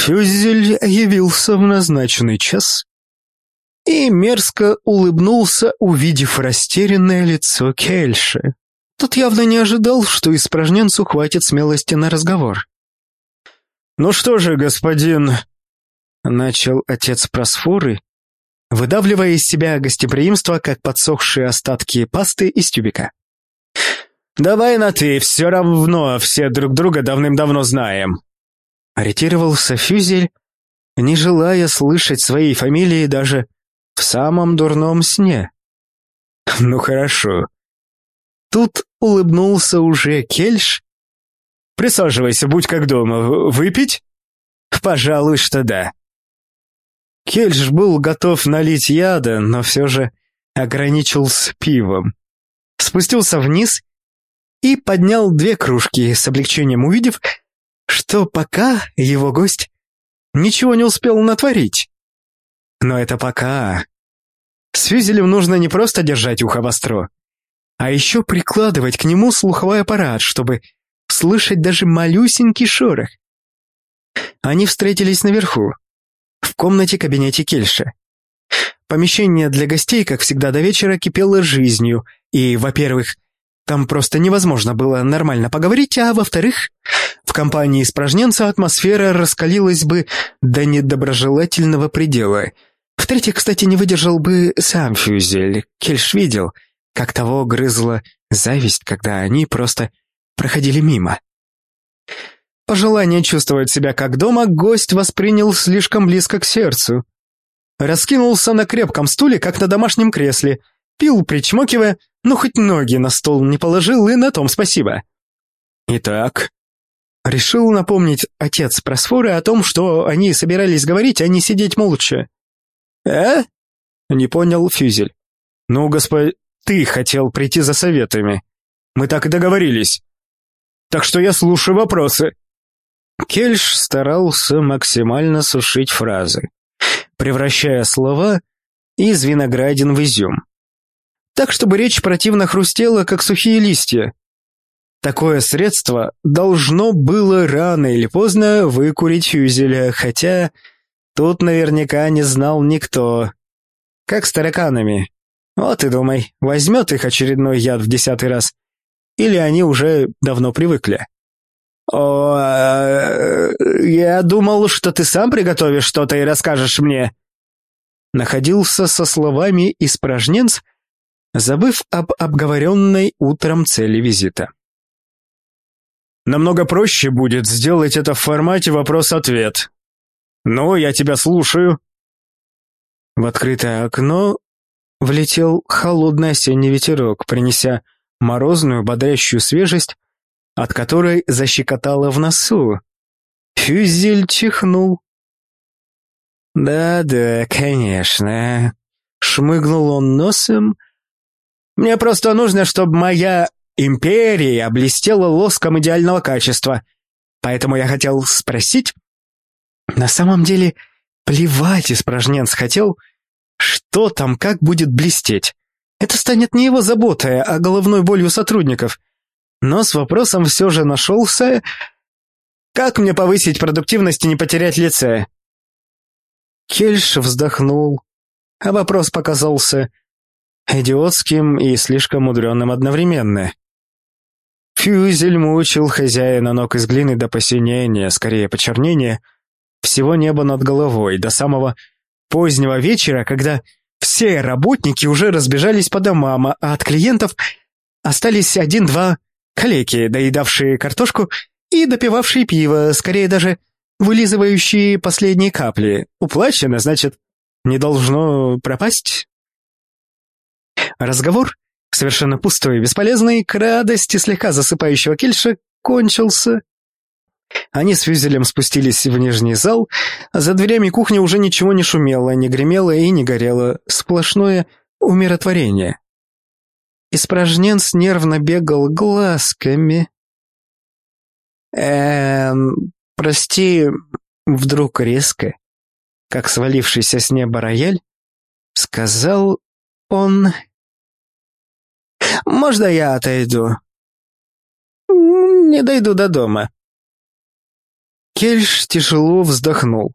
Фюзель явился в назначенный час и мерзко улыбнулся, увидев растерянное лицо Кельши. Тот явно не ожидал, что испражненцу хватит смелости на разговор. «Ну что же, господин...» — начал отец Просфоры, выдавливая из себя гостеприимство, как подсохшие остатки пасты из тюбика. «Давай на «ты», все равно все друг друга давным-давно знаем». Ориентировался Фюзель, не желая слышать своей фамилии даже в самом дурном сне. «Ну хорошо», Тут улыбнулся уже Кельш. «Присаживайся, будь как дома. Выпить?» «Пожалуй, что да». Кельш был готов налить яда, но все же ограничился пивом. Спустился вниз и поднял две кружки, с облегчением увидев, что пока его гость ничего не успел натворить. Но это пока. С Фюзелем нужно не просто держать ухо востро, а еще прикладывать к нему слуховой аппарат, чтобы слышать даже малюсенький шорох. Они встретились наверху, в комнате-кабинете Кельша. Помещение для гостей, как всегда до вечера, кипело жизнью, и, во-первых, там просто невозможно было нормально поговорить, а во-вторых, в компании испражненца атмосфера раскалилась бы до недоброжелательного предела. В-третьих, кстати, не выдержал бы сам Фюзель. Кельш видел — как того грызла зависть, когда они просто проходили мимо. Пожелание чувствовать себя как дома гость воспринял слишком близко к сердцу. Раскинулся на крепком стуле, как на домашнем кресле, пил, причмокивая, но хоть ноги на стол не положил, и на том спасибо. Итак, решил напомнить отец Просфоры о том, что они собирались говорить, а не сидеть молча. «Э?» — не понял Фюзель. «Ну, госпо ты хотел прийти за советами. Мы так и договорились. Так что я слушаю вопросы». Кельш старался максимально сушить фразы, превращая слова из виноградин в изюм. Так, чтобы речь противно хрустела, как сухие листья. Такое средство должно было рано или поздно выкурить Фюзеля, хотя тут наверняка не знал никто. Как с тараканами. Вот и думай, возьмет их очередной яд в десятый раз. Или они уже давно привыкли. «О, э, я думал, что ты сам приготовишь что-то и расскажешь мне». Находился со словами испражненц, забыв об обговоренной утром цели визита. «Намного проще будет сделать это в формате вопрос-ответ. Ну, я тебя слушаю». В открытое окно влетел холодный осенний ветерок, принеся морозную, бодрящую свежесть, от которой защекотало в носу. Фюзель чихнул. «Да-да, конечно», — шмыгнул он носом. «Мне просто нужно, чтобы моя империя блестела лоском идеального качества, поэтому я хотел спросить...» На самом деле, плевать испражненц хотел, — что там, как будет блестеть? Это станет не его заботой, а головной болью сотрудников. Но с вопросом все же нашелся... Как мне повысить продуктивность и не потерять лице? Кельш вздохнул, а вопрос показался идиотским и слишком мудреным одновременно. Фюзель мучил хозяина ног из глины до посинения, скорее почернения, всего неба над головой, до самого позднего вечера, когда все работники уже разбежались по домам, а от клиентов остались один-два калеки, доедавшие картошку и допивавшие пиво, скорее даже вылизывающие последние капли. Уплачено, значит, не должно пропасть. Разговор, совершенно пустой и бесполезный, к радости слегка засыпающего Кельша, кончился. Они с Фюзелем спустились в нижний зал, а за дверями кухни уже ничего не шумело, не гремело и не горело, сплошное умиротворение. Испражненц нервно бегал глазками. «Эм, прости, вдруг резко, как свалившийся с неба рояль, сказал он... «Можно я отойду?» «Не дойду до дома», Кельш тяжело вздохнул.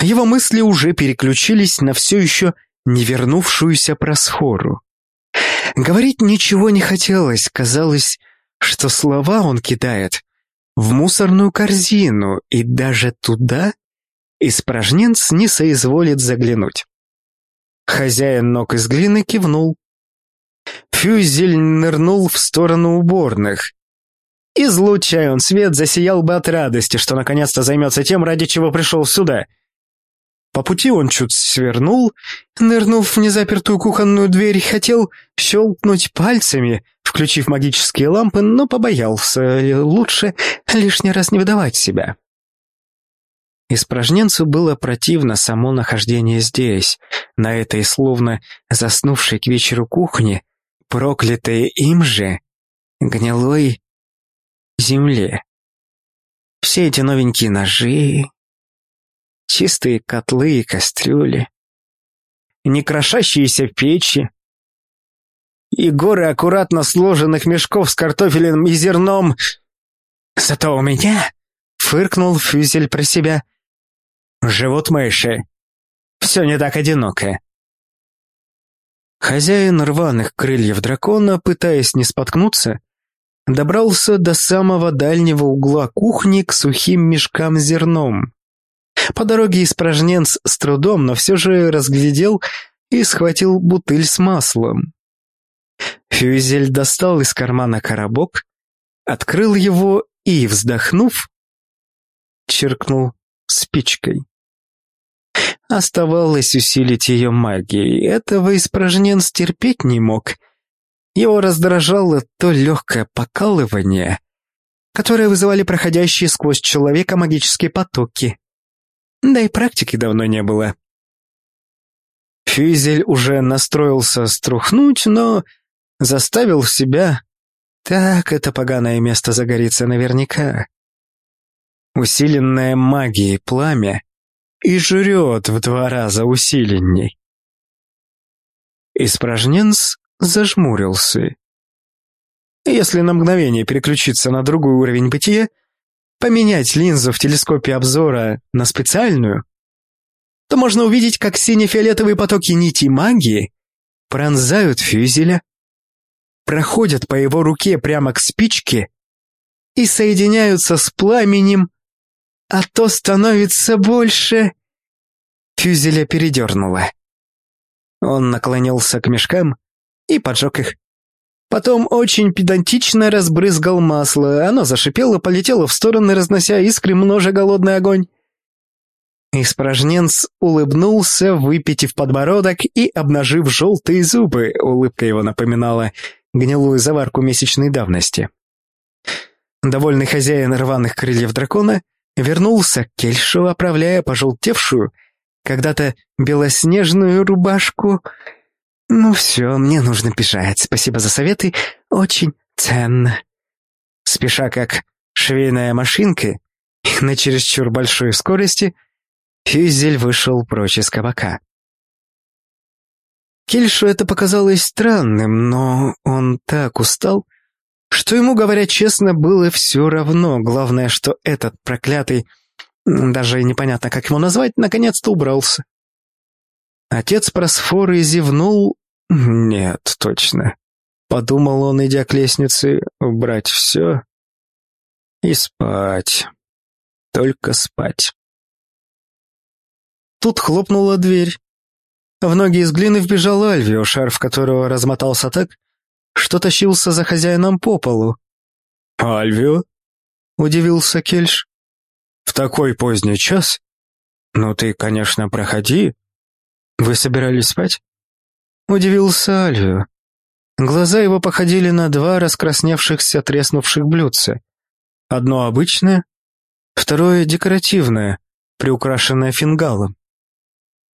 Его мысли уже переключились на все еще не вернувшуюся просфору. Говорить ничего не хотелось, казалось, что слова он кидает в мусорную корзину, и даже туда испражненц не соизволит заглянуть. Хозяин ног из глины кивнул. Фюзель нырнул в сторону уборных. Излучая он свет, засиял бы от радости, что наконец-то займется тем, ради чего пришел сюда — по пути он чуть свернул, нырнув в незапертую кухонную дверь, хотел щелкнуть пальцами, включив магические лампы, но побоялся. Лучше лишний раз не выдавать себя. Испражненцу было противно само нахождение здесь, на этой словно заснувшей к вечеру кухне, проклятой им же гнилой земле. Все эти новенькие ножи, чистые котлы и кастрюли, некрошащиеся печи и горы аккуратно сложенных мешков с картофелем и зерном. Зато у меня, фыркнул Фюзель про себя, живут мыши. Все не так одиноко. Хозяин рваных крыльев дракона, пытаясь не споткнуться, добрался до самого дальнего угла кухни к сухим мешкам с зерном. По дороге испражненц с трудом, но все же разглядел и схватил бутыль с маслом. Фюзель достал из кармана коробок, открыл его и, вздохнув, черкнул спичкой. Оставалось усилить ее магией. Этого испражненц терпеть не мог. Его раздражало то легкое покалывание, которое вызывали проходящие сквозь человека магические потоки. Да и практики давно не было. Фюзель уже настроился струхнуть, но заставил себя... Так это поганое место загорится наверняка. Усиленное магией пламя и жрет в два раза усиленней. Испражненц зажмурился. Если на мгновение переключиться на другой уровень бытия, поменять линзу в телескопе обзора на специальную, то можно увидеть, как сине-фиолетовые потоки нити магии пронзают фюзеля, проходят по его руке прямо к спичке и соединяются с пламенем, а то становится больше... Фюзеля передернуло. Он наклонился к мешкам и поджег их. Потом очень педантично разбрызгал масло, оно зашипело, полетело в стороны, разнося искры, множа голодный огонь. Испражненц улыбнулся, выпитив подбородок и обнажив желтые зубы. Улыбка его напоминала гнилую заварку месячной давности. Довольный хозяин рваных крыльев дракона вернулся к Кельшу, оправляя пожелтевшую, когда-то белоснежную рубашку — «Ну все, мне нужно бежать. Спасибо за советы. Очень ценно». Спеша как швейная машинка, на чересчур большой скорости, Фюзель вышел прочь из кабака. Кельшу это показалось странным, но он так устал, что ему, говоря честно, было все равно. Главное, что этот проклятый, даже непонятно, как его назвать, наконец-то убрался. Отец Просфоры зевнул «Нет, точно». Подумал он, идя к лестнице, убрать все и спать. Только спать. Тут хлопнула дверь. В ноги из глины вбежал Альвио, шарф которого размотался так, что тащился за хозяином по полу. «Альвио?» — удивился Кельш. «В такой поздний час? Ну ты, конечно, проходи. Вы собирались спать?» Удивился Альвио. Глаза его походили на два раскрасневшихся треснувших блюдца. Одно обычное, второе декоративное, приукрашенное фингалом.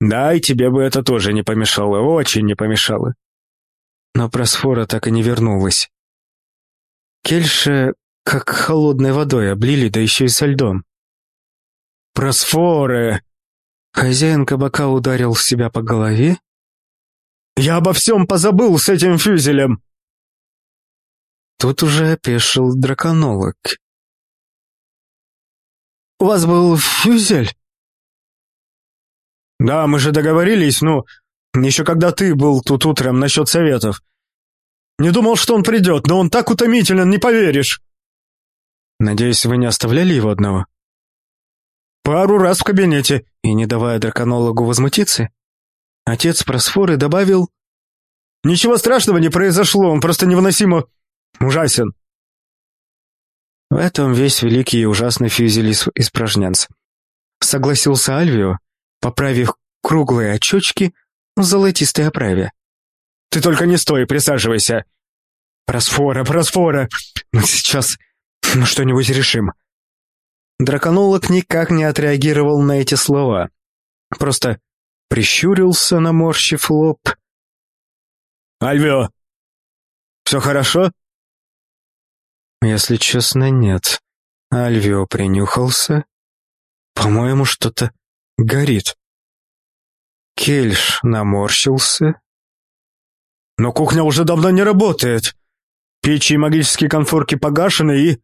Да, и тебе бы это тоже не помешало, очень не помешало. Но Просфора так и не вернулась. Кельше как холодной водой облили, да еще и со льдом. «Просфоры!» Хозяин кабака ударил себя по голове я обо всем позабыл с этим фюзелем!» Тут уже опешил драконолог. у вас был фюзель?» «Да, мы же договорились, ну, еще когда ты был тут утром насчет советов. Не думал, что он придет, но он так утомителен, не поверишь!» «Надеюсь, вы не оставляли его одного?» «Пару раз в кабинете», и, не давая драконологу возмутиться, отец Просфоры добавил, «Ничего страшного не произошло, он просто невыносимо ужасен». В этом весь великий и ужасный фюзель испражнянц. Согласился Альвио, поправив круглые очечки в золотистой оправе. «Ты только не стой, присаживайся!» «Просфора, просфора! Мы сейчас ну, что-нибудь решим!» Драконолог никак не отреагировал на эти слова. Просто прищурился, наморщив лоб. «Альвио, все хорошо?» Если честно, нет. Альвио принюхался. По-моему, что-то горит. Кельш наморщился. Но кухня уже давно не работает. Печи и магические конфорки погашены и...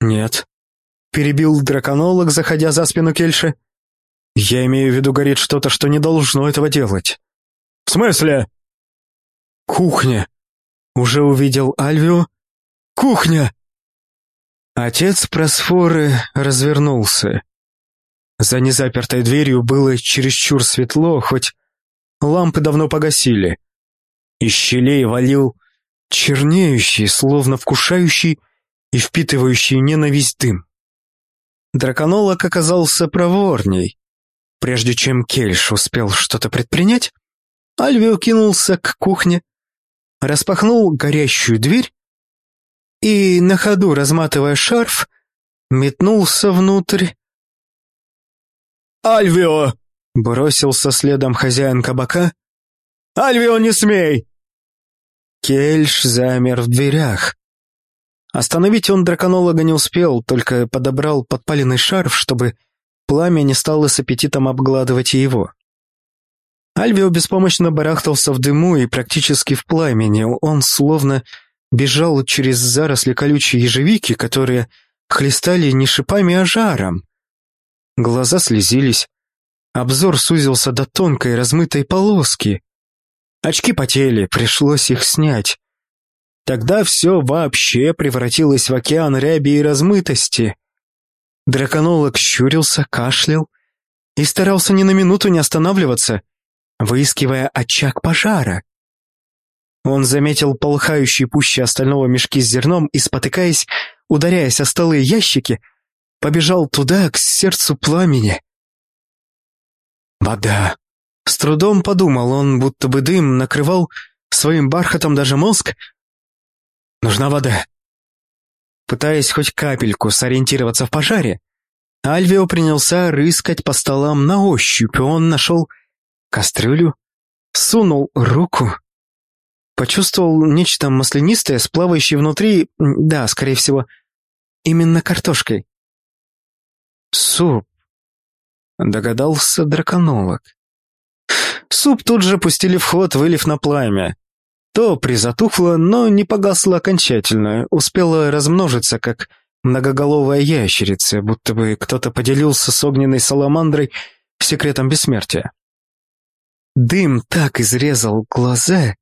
Нет. Перебил драконолог, заходя за спину Кельша. Я имею в виду, горит что-то, что не должно этого делать. В смысле? Кухня. Уже увидел Альвио, Кухня!» Отец Просфоры развернулся. За незапертой дверью было чересчур светло, хоть лампы давно погасили. Из щелей валил чернеющий, словно вкушающий и впитывающий ненависть дым. Драконолог оказался проворней. Прежде чем Кельш успел что-то предпринять, Альвио кинулся к кухне, распахнул горящую дверь и, на ходу разматывая шарф, метнулся внутрь. «Альвио!» — бросился следом хозяин кабака. «Альвио, не смей!» Кельш замер в дверях. Остановить он драконолога не успел, только подобрал подпаленный шарф, чтобы пламя не стало с аппетитом обгладывать и его. Альвио беспомощно барахтался в дыму и практически в пламени, он словно бежал через заросли колючей ежевики, которые хлестали не шипами, а жаром. Глаза слезились, обзор сузился до тонкой размытой полоски. Очки потели, пришлось их снять. Тогда все вообще превратилось в океан ряби и размытости. Драконолог щурился, кашлял и старался ни на минуту не останавливаться, выискивая очаг пожара. Он заметил полыхающие пуще остального мешки с зерном и, спотыкаясь, ударяясь о столы и ящики, побежал туда, к сердцу пламени. Вода. С трудом подумал он, будто бы дым накрывал своим бархатом даже мозг. Нужна вода. Пытаясь хоть капельку сориентироваться в пожаре, Альвио принялся рыскать по столам на ощупь. Он нашел кастрюлю, сунул руку Почувствовал нечто маслянистое, сплавающее внутри, да, скорее всего, именно картошкой. Суп. Догадался драконолог. Суп тут же пустили в ход, вылив на пламя. То призатухло, но не погасло окончательно, успело размножиться, как многоголовая ящерица, будто бы кто-то поделился с огненной саламандрой секретом бессмертия. Дым так изрезал глаза,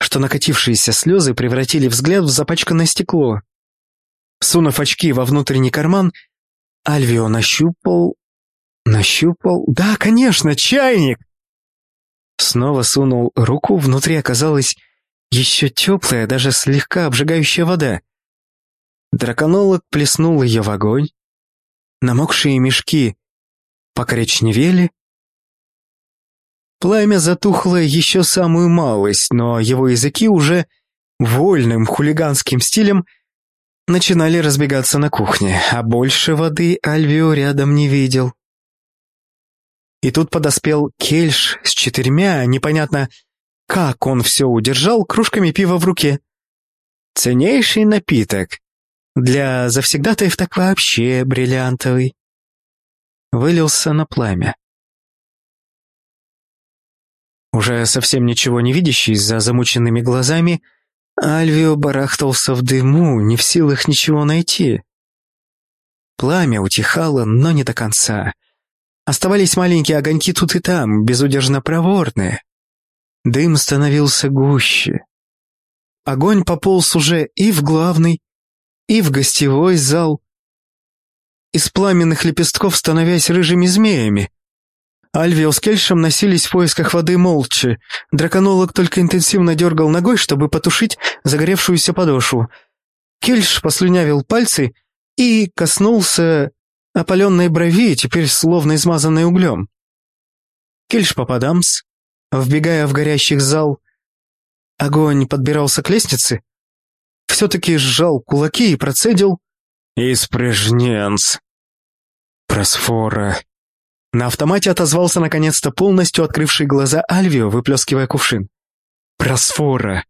что накатившиеся слезы превратили взгляд в запачканное стекло. Сунув очки во внутренний карман, Альвио нащупал... Нащупал... Да, конечно, чайник! Снова сунул руку, внутри оказалась еще теплая, даже слегка обжигающая вода. Драконолог плеснул ее в огонь. Намокшие мешки покоричневели, Пламя затухло еще самую малость, но его языки уже вольным хулиганским стилем начинали разбегаться на кухне, а больше воды Альвио рядом не видел. И тут подоспел Кельш с четырьмя, непонятно, как он все удержал, кружками пива в руке. Ценнейший напиток. Для завсегдатаев так вообще бриллиантовый. Вылился на пламя. Уже совсем ничего не видящий за замученными глазами, Альвио барахтался в дыму, не в силах ничего найти. Пламя утихало, но не до конца. Оставались маленькие огоньки тут и там, безудержно проворные. Дым становился гуще. Огонь пополз уже и в главный, и в гостевой зал, из пламенных лепестков становясь рыжими змеями. Альвио с Кельшем носились в поисках воды молча. Драконолог только интенсивно дергал ногой, чтобы потушить загоревшуюся подошву. Кельш послюнявил пальцы и коснулся опаленной брови, теперь словно измазанной углем. Кельш попадамс, вбегая в горящий зал. Огонь подбирался к лестнице. Все-таки сжал кулаки и процедил. «Испрежненц!» «Просфора!» На автомате отозвался наконец-то полностью открывший глаза Альвио, выплескивая кувшин. «Просфора!